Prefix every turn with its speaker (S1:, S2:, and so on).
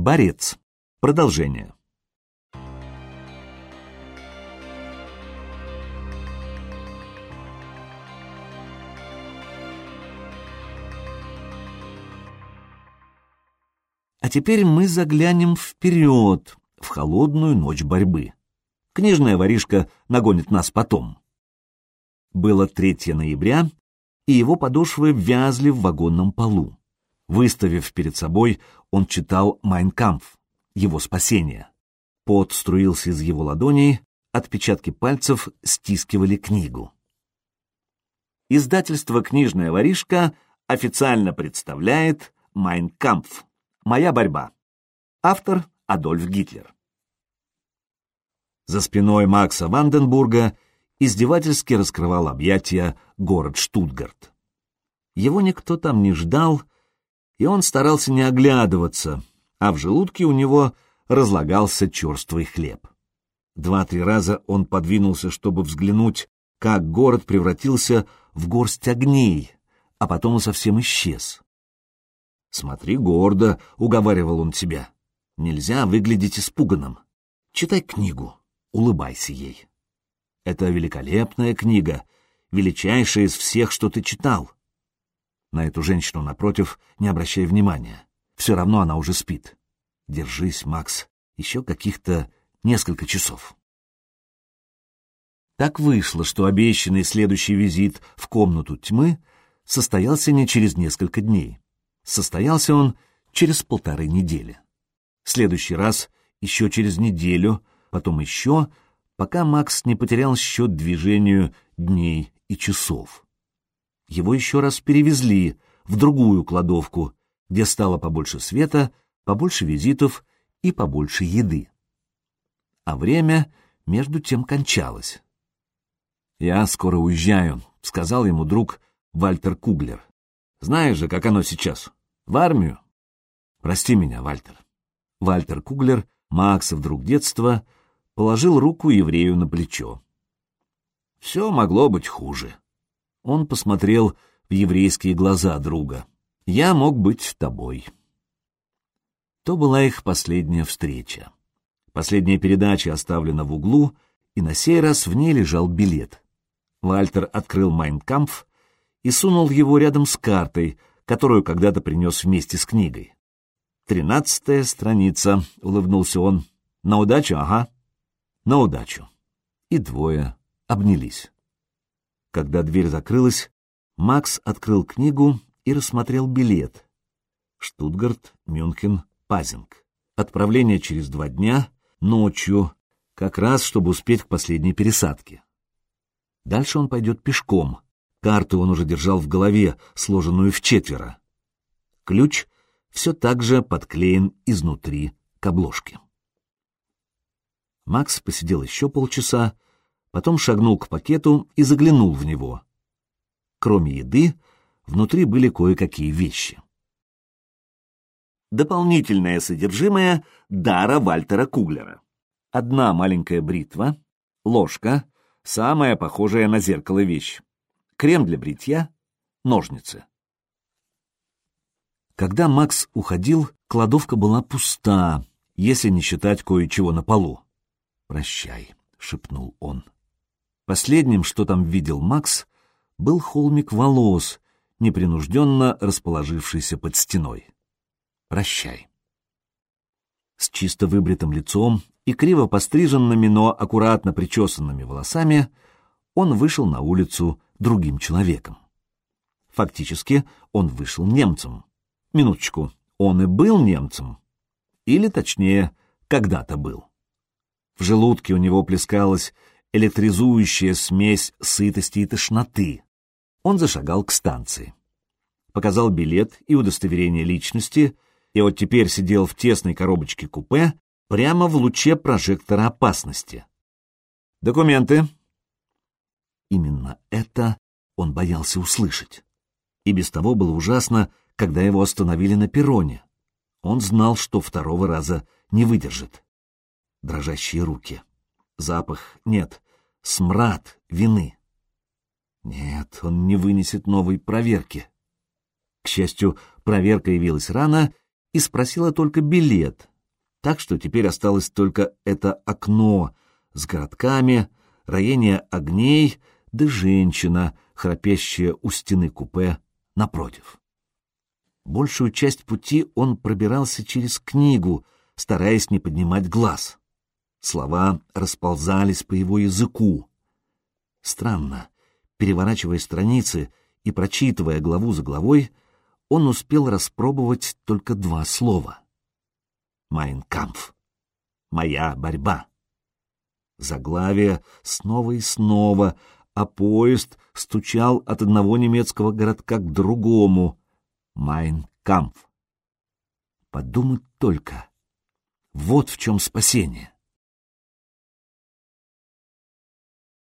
S1: Борец. Продолжение. А теперь мы заглянем вперед, в холодную ночь борьбы. Книжная воришка нагонит нас потом. Было 3 ноября, и его подошвы вязли в вагонном полу. Выставив перед собой, он читал «Майнкампф», его спасение. Пот струился из его ладоней, отпечатки пальцев стискивали книгу. Издательство «Книжная воришка» официально представляет «Майнкампф. Моя борьба». Автор Адольф Гитлер. За спиной Макса Ванденбурга издевательски раскрывал объятия город Штутгарт. Его никто там не ждал, и он старался не оглядываться, а в желудке у него разлагался черствый хлеб. Два-три раза он подвинулся, чтобы взглянуть, как город превратился в горсть огней, а потом совсем исчез. «Смотри гордо», — уговаривал он себя. «Нельзя выглядеть испуганным. Читай книгу, улыбайся ей». Это великолепная книга, величайшая из всех, что ты читал. На эту женщину напротив не обращай внимания. Все равно она уже спит. Держись, Макс, еще каких-то несколько часов. Так вышло, что обещанный следующий визит в комнату тьмы состоялся не через несколько дней. Состоялся он через полторы недели. Следующий раз еще через неделю, потом еще, пока Макс не потерял счет движению дней и часов. Его еще раз перевезли в другую кладовку, где стало побольше света, побольше визитов и побольше еды. А время между тем кончалось. «Я скоро уезжаю», — сказал ему друг Вальтер Куглер. «Знаешь же, как оно сейчас? В армию?» «Прости меня, Вальтер». Вальтер Куглер, Максов друг детства, — положил руку еврею на плечо. Все могло быть хуже. Он посмотрел в еврейские глаза друга. «Я мог быть тобой». То была их последняя встреча. Последняя передача оставлена в углу, и на сей раз в ней лежал билет. Вальтер открыл «Майнкампф» и сунул его рядом с картой, которую когда-то принес вместе с книгой. «Тринадцатая страница», — улыбнулся он. «На удачу, ага». На удачу. И двое обнялись. Когда дверь закрылась, Макс открыл книгу и рассмотрел билет. Штутгарт, Мюнхен, Пазинг. Отправление через два дня, ночью, как раз, чтобы успеть к последней пересадке. Дальше он пойдет пешком. Карту он уже держал в голове, сложенную в четверо. Ключ все так же подклеен изнутри к обложке. Макс посидел еще полчаса, потом шагнул к пакету и заглянул в него. Кроме еды, внутри были кое-какие вещи. Дополнительное содержимое дара Вальтера Куглера. Одна маленькая бритва, ложка, самая похожая на зеркало вещь, крем для бритья, ножницы. Когда Макс уходил, кладовка была пуста, если не считать кое-чего на полу. «Прощай», — шепнул он. Последним, что там видел Макс, был холмик волос, непринужденно расположившийся под стеной. «Прощай». С чисто выбритым лицом и криво постриженными, но аккуратно причесанными волосами он вышел на улицу другим человеком. Фактически он вышел немцем. Минуточку, он и был немцем. Или, точнее, когда-то был. В желудке у него плескалась электризующая смесь сытости и тошноты. Он зашагал к станции. Показал билет и удостоверение личности, и вот теперь сидел в тесной коробочке купе прямо в луче прожектора опасности. «Документы». Именно это он боялся услышать. И без того было ужасно, когда его остановили на перроне. Он знал, что второго раза не выдержит дрожащие руки. Запах нет, смрад вины. Нет, он не вынесет новой проверки. К счастью, проверка явилась рано и спросила только билет, Так что теперь осталось только это окно с городками, роение огней да женщина, храпящая у стены купе напротив. Большую часть пути он пробирался через книгу, стараясь не поднимать глаз. Слова расползались по его языку. Странно, переворачивая страницы и прочитывая главу за главой, он успел распробовать только два слова. «Майнкампф» — «Моя борьба». Заглавие снова и снова, а поезд стучал от одного немецкого городка к другому. Майнкампф. Подумать только. Вот в чем спасение.